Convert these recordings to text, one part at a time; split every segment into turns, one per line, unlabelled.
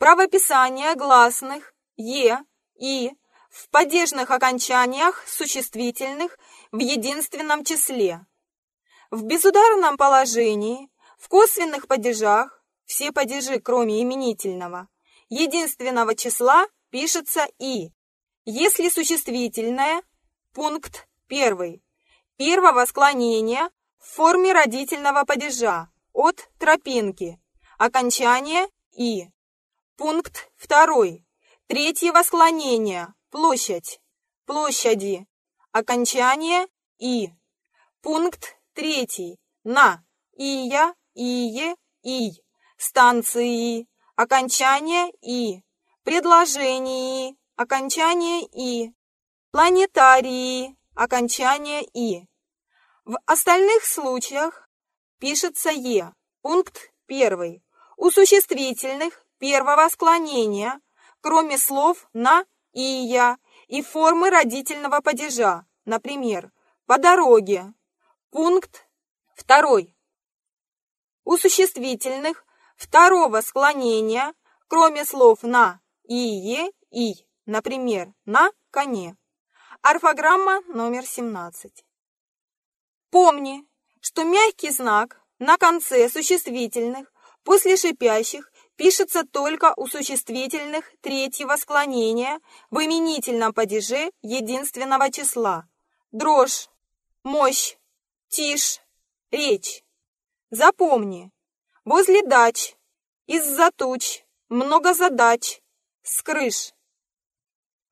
правописание гласных «е», «и» в падежных окончаниях существительных в единственном числе. В безударном положении, в косвенных падежах, все падежи, кроме именительного, единственного числа пишется «и». Если существительное, пункт 1, первого склонения в форме родительного падежа от тропинки, окончание «и». Пункт 2, третьего склонения, площадь, площади, окончание «и». Пункт Третий. На. Ия, ие, ий. Станции. Окончание и. Предложении. Окончание и. Планетарии. Окончание и. В остальных случаях пишется «е». Пункт первый. У существительных первого склонения, кроме слов «на» и «я» и формы родительного падежа, например, «по дороге», Пункт второй. У существительных второго склонения, кроме слов «на» и «е», «и», например, «на коне». Орфограмма номер 17. Помни, что мягкий знак на конце существительных после шипящих пишется только у существительных третьего склонения в именительном падеже единственного числа. Дрожь, мощь, Тишь, речь. Запомни, возле дач, из-за туч, много задач, с крыш.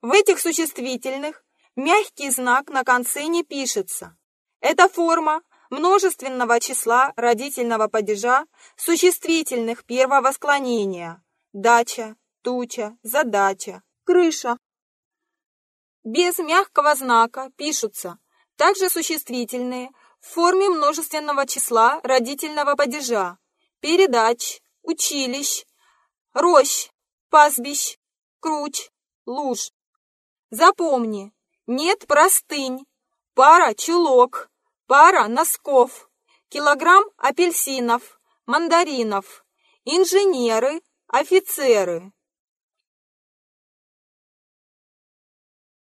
В этих существительных мягкий знак на конце не пишется. Это форма множественного числа родительного падежа существительных первого склонения. Дача, туча, задача, крыша. Без мягкого знака пишутся также существительные в форме множественного числа родительного падежа, передач, училищ, рощ, пастбищ, круч, луж. Запомни, нет простынь, пара чулок, пара носков, килограмм апельсинов, мандаринов, инженеры, офицеры.